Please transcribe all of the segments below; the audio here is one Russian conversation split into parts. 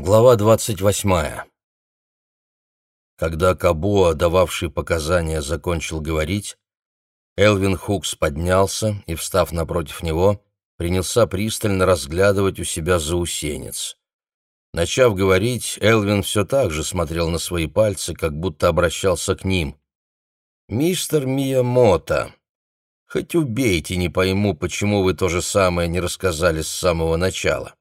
Глава двадцать восьмая. Когда Кабуа, дававший показания, закончил говорить, Элвин Хукс поднялся и, встав напротив него, принялся пристально разглядывать у себя заусенец. Начав говорить, Элвин все так же смотрел на свои пальцы, как будто обращался к ним. «Мистер Миямото, хоть убейте, не пойму, почему вы то же самое не рассказали с самого начала.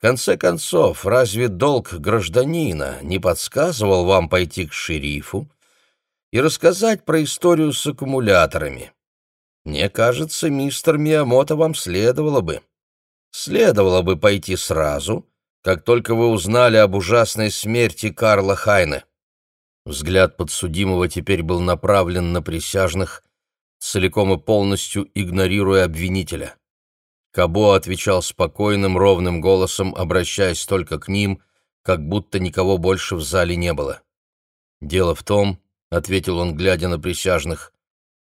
Конце концов, разве долг гражданина не подсказывал вам пойти к шерифу и рассказать про историю с аккумуляторами? Мне кажется, мистер Миямото вам следовало бы. Следовало бы пойти сразу, как только вы узнали об ужасной смерти Карла Хайне. Взгляд подсудимого теперь был направлен на присяжных, целиком и полностью игнорируя обвинителя. Кабо отвечал спокойным, ровным голосом, обращаясь только к ним, как будто никого больше в зале не было. «Дело в том», — ответил он, глядя на присяжных,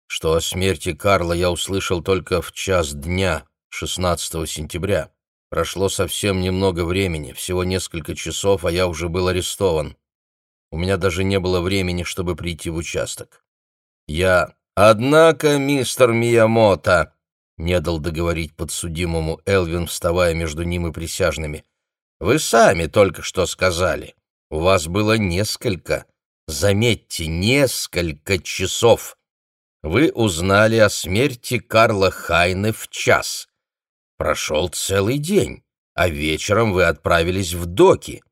«что о смерти Карла я услышал только в час дня, 16 сентября. Прошло совсем немного времени, всего несколько часов, а я уже был арестован. У меня даже не было времени, чтобы прийти в участок. Я... Однако, мистер Миямото, не дал договорить подсудимому Элвин, вставая между ним и присяжными. Вы сами только что сказали. У вас было несколько, заметьте, несколько часов. Вы узнали о смерти Карла Хайне в час. Прошел целый день, а вечером вы отправились в доки.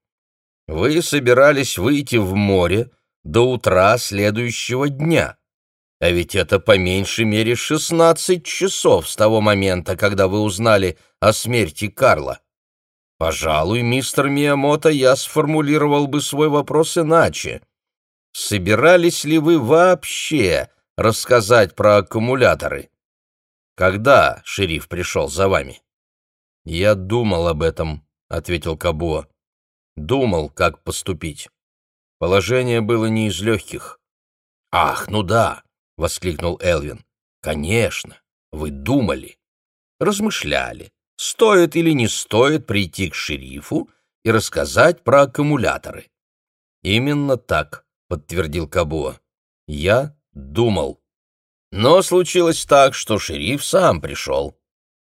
Вы собирались выйти в море до утра следующего дня. А ведь это по меньшей мере шестнадцать часов с того момента, когда вы узнали о смерти Карла. Пожалуй, мистер Миямото, я сформулировал бы свой вопрос иначе. Собирались ли вы вообще рассказать про аккумуляторы? Когда шериф пришел за вами? Я думал об этом, ответил Кабуа. Думал, как поступить. Положение было не из легких. Ах, ну да, воскликнул Элвин. Конечно, вы думали, размышляли, стоит или не стоит прийти к шерифу и рассказать про аккумуляторы. Именно так, подтвердил Кабуа. Я думал. Но случилось так, что шериф сам пришел.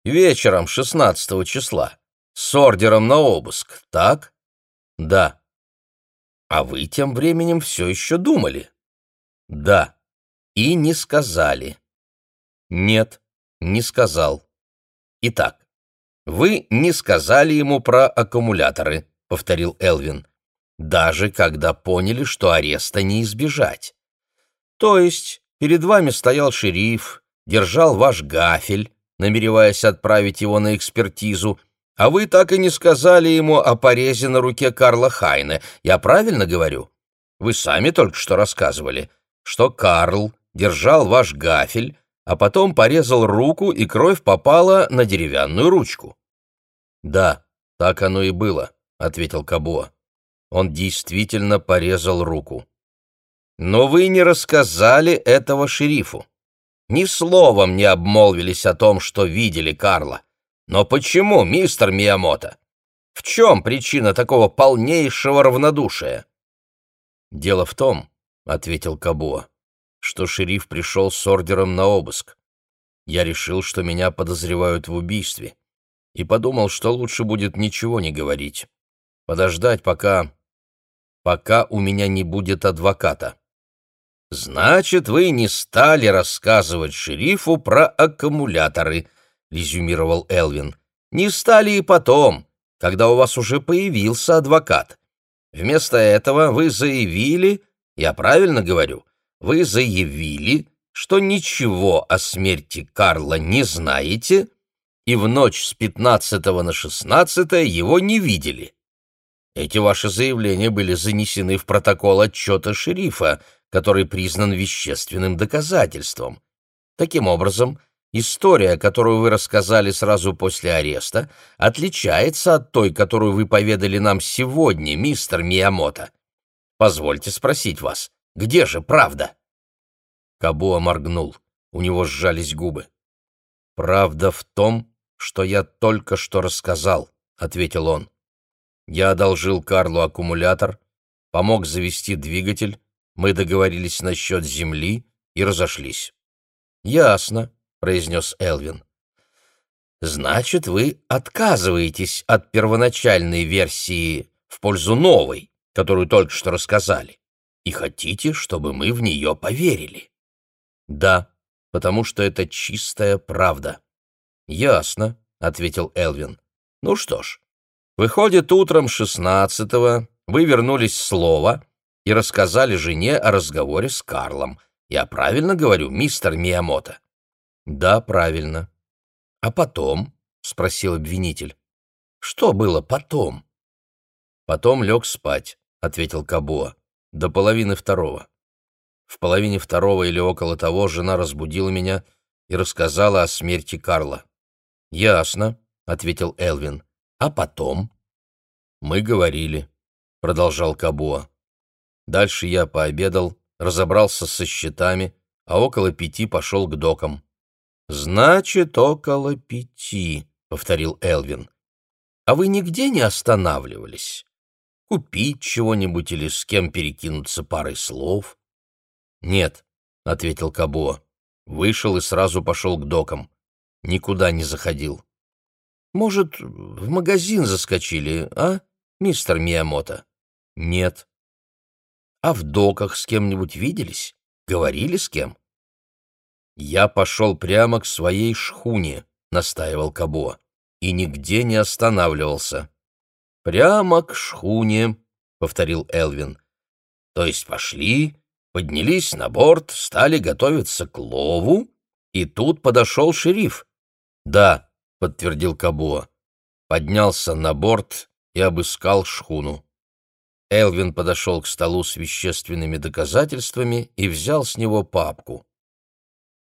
Вечером 16 числа. С ордером на обыск, так? Да. А вы тем временем все еще думали? Да. И не сказали. Нет, не сказал. Итак, вы не сказали ему про аккумуляторы, повторил Элвин, даже когда поняли, что ареста не избежать. То есть Перед вами стоял шериф, держал ваш гафель, намереваясь отправить его на экспертизу, а вы так и не сказали ему о порезе на руке Карла Хайне. Я правильно говорю? Вы сами только что рассказывали, что Карл держал ваш гафель, а потом порезал руку, и кровь попала на деревянную ручку. «Да, так оно и было», — ответил Кабуа. Он действительно порезал руку. Но вы не рассказали этого шерифу. Ни словом не обмолвились о том, что видели Карла. Но почему, мистер Миямото? В чем причина такого полнейшего равнодушия? Дело в том, — ответил Кабуа, — что шериф пришел с ордером на обыск. Я решил, что меня подозревают в убийстве, и подумал, что лучше будет ничего не говорить. Подождать, пока... пока у меня не будет адвоката. «Значит, вы не стали рассказывать шерифу про аккумуляторы», — резюмировал Элвин. «Не стали и потом, когда у вас уже появился адвокат. Вместо этого вы заявили, я правильно говорю, вы заявили, что ничего о смерти Карла не знаете и в ночь с 15 на 16 его не видели. Эти ваши заявления были занесены в протокол отчета шерифа, который признан вещественным доказательством. Таким образом, история, которую вы рассказали сразу после ареста, отличается от той, которую вы поведали нам сегодня, мистер Миямото. Позвольте спросить вас, где же правда?» Кабуа моргнул, у него сжались губы. «Правда в том, что я только что рассказал», — ответил он. Я одолжил Карлу аккумулятор, помог завести двигатель, мы договорились насчет земли и разошлись. «Ясно», — произнес Элвин. «Значит, вы отказываетесь от первоначальной версии в пользу новой, которую только что рассказали, и хотите, чтобы мы в нее поверили?» «Да, потому что это чистая правда». «Ясно», — ответил Элвин. «Ну что ж, выходит, утром шестнадцатого вы вернулись с Лова и рассказали жене о разговоре с Карлом. Я правильно говорю, мистер Миямото?» «Да, правильно». «А потом?» — спросил обвинитель. «Что было потом?» «Потом лег спать», — ответил Кабуа, — «до половины второго». В половине второго или около того жена разбудила меня и рассказала о смерти Карла. «Ясно», — ответил Элвин. «А потом?» «Мы говорили», — продолжал Кабуа. Дальше я пообедал, разобрался со счетами, а около пяти пошел к докам. «Значит, около пяти», — повторил Элвин. «А вы нигде не останавливались? Купить чего-нибудь или с кем перекинуться парой слов?» «Нет», — ответил Кабуа. Вышел и сразу пошел к докам. Никуда не заходил. «Может, в магазин заскочили, а, мистер Миямото?» «Нет», а в доках с кем-нибудь виделись? Говорили с кем? Я пошел прямо к своей шхуне, настаивал Кабо, и нигде не останавливался. Прямо к шхуне, повторил Элвин. То есть пошли, поднялись на борт, стали готовиться к лову, и тут подошел шериф. Да, подтвердил Кабо. Поднялся на борт и обыскал шхуну. Элвин подошел к столу с вещественными доказательствами и взял с него папку.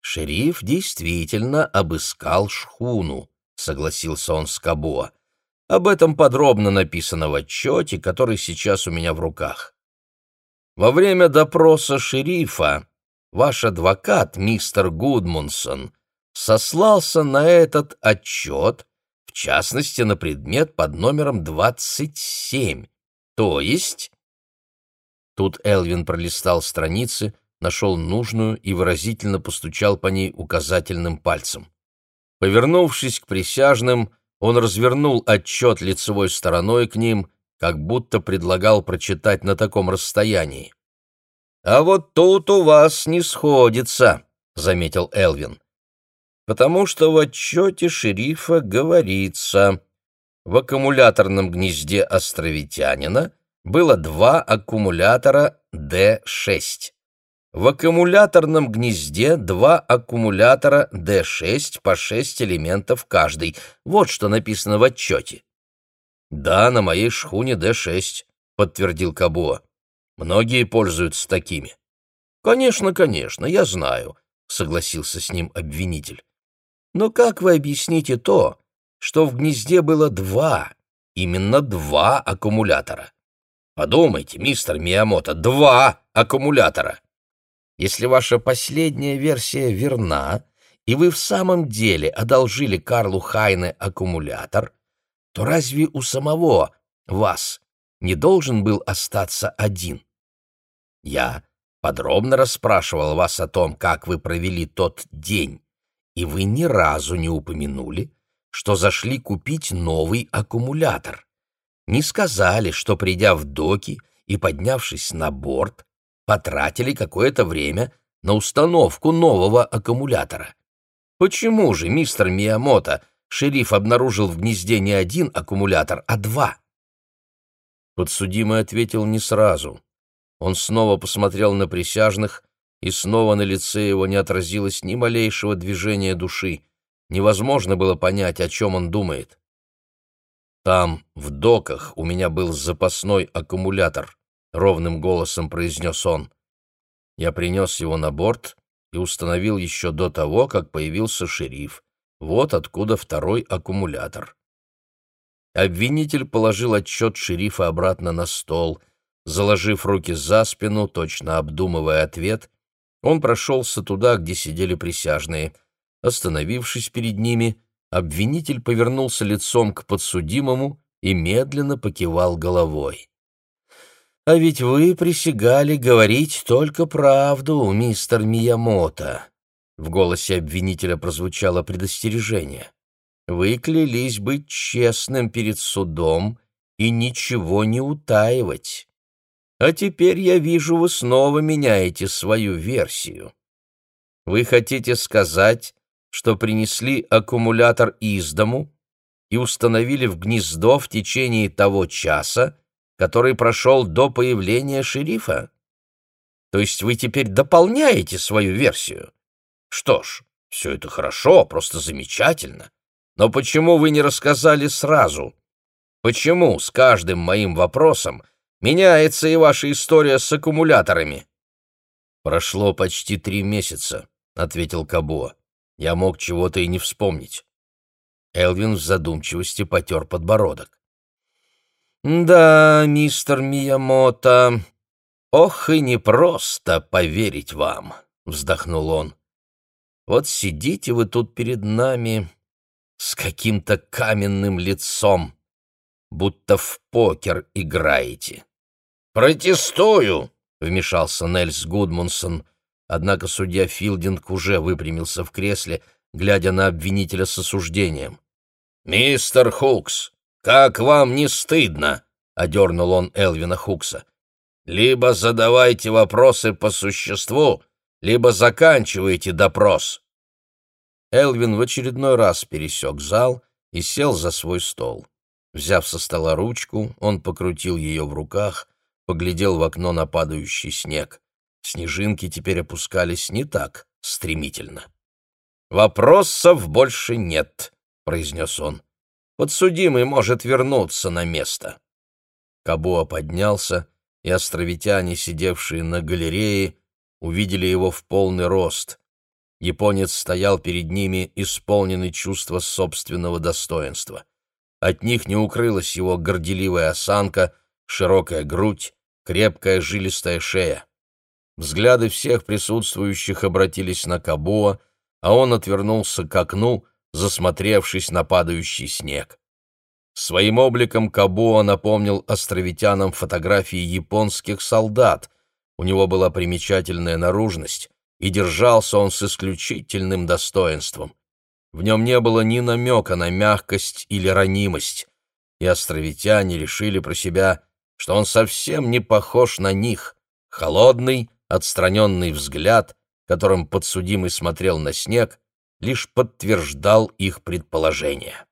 «Шериф действительно обыскал шхуну», — согласился он с Кабуа. «Об этом подробно написано в отчете, который сейчас у меня в руках. Во время допроса шерифа ваш адвокат, мистер Гудмунсон, сослался на этот отчет, в частности, на предмет под номером 27, то есть...» Тут Элвин пролистал страницы, нашел нужную и выразительно постучал по ней указательным пальцем. Повернувшись к присяжным, он развернул отчет лицевой стороной к ним, как будто предлагал прочитать на таком расстоянии. «А вот тут у вас не сходится», — заметил Элвин. «Потому что в отчете шерифа говорится...» в аккумуляторном гнезде островитянина было два аккумулятора D6. В аккумуляторном гнезде два аккумулятора D6 по 6 элементов каждый. Вот что написано в отчете. «Да, на моей шхуне D6», — подтвердил Кабуа. «Многие пользуются такими». «Конечно, конечно, я знаю», — согласился с ним обвинитель. «Но как вы объясните то, что в гнезде было два, именно два аккумулятора. Подумайте, мистер Миямото, два аккумулятора. Если ваша последняя версия верна, и вы в самом деле одолжили Карлу Хайне аккумулятор, то разве у самого вас не должен был остаться один? Я подробно расспрашивал вас о том, как вы провели тот день, и вы ни разу не упомянули, что зашли купить новый аккумулятор. Не сказали, что, придя в доки и поднявшись на борт, потратили какое-то время на установку нового аккумулятора. Почему же, мистер Миямото, шериф обнаружил в гнезде не один аккумулятор, а два? Подсудимый ответил не сразу. Он снова посмотрел на присяжных, и снова на лице его не отразилось ни малейшего движения души невозможно было понять, о чем он думает. «Там, в доках, у меня был запасной аккумулятор», — ровным голосом произнес он. Я принес его на борт и установил еще до того, как появился шериф. Вот откуда второй аккумулятор. Обвинитель положил отчет шерифа обратно на стол. Заложив руки за спину, точно обдумывая ответ, он прошелся туда, где сидели присяжные — Остановившись перед ними, обвинитель повернулся лицом к подсудимому и медленно покивал головой. «А ведь вы присягали говорить только правду, мистер Миямото», в голосе обвинителя прозвучало предостережение. «Вы клялись быть честным перед судом и ничего не утаивать. А теперь я вижу, вы снова меняете свою версию. Вы хотите сказать, что принесли аккумулятор из дому и установили в гнездо в течение того часа, который прошел до появления шерифа? То есть вы теперь дополняете свою версию? Что ж, все это хорошо, просто замечательно. Но почему вы не рассказали сразу? Почему с каждым моим вопросом меняется и ваша история с аккумуляторами? Прошло почти три месяца, ответил Кабо. Я мог чего-то и не вспомнить. Элвин в задумчивости потер подбородок. «Да, мистер Миямото, ох и непросто поверить вам», — вздохнул он. Вот сидите вы тут перед нами с каким-то каменным лицом, будто в покер играете. «Протестую!» — вмешался Нельс Гудмунсон, однако судья Филдинг уже выпрямился в кресле, глядя на обвинителя с осуждением. «Мистер Хукс, как вам не стыдно?» — одернул он Элвина Хукса. «Либо задавайте вопросы по существу, либо заканчивайте допрос». Элвин в очередной раз пересек зал и сел за свой стол. Взяв со стола ручку, он покрутил ее в руках, поглядел в окно на падающий снег. Снежинки теперь опускались не так стремительно. «Вопросов больше нет», — произнес он. «Подсудимый может вернуться на место». Кабуа поднялся, и островитяне, сидевшие на галерее, увидели его в полный рост. Японец стоял перед ними, исполненный чувства собственного достоинства. От них не укрылась его горделивая осанка, широкая грудь, крепкая жилистая шея. Взгляды всех присутствующих обратились на Кабуа, а он отвернулся к окну, засмотревшись на падающий снег. Своим обликом Кабуа напомнил островитянам фотографии японских солдат, у него была примечательная наружность, и держался он с исключительным достоинством. В нем не было ни намека на мягкость или ранимость, и островитяне решили про себя, что он совсем не похож на них. Холодный, отстраненный взгляд, которым подсудимый смотрел на снег, лишь подтверждал их предположение.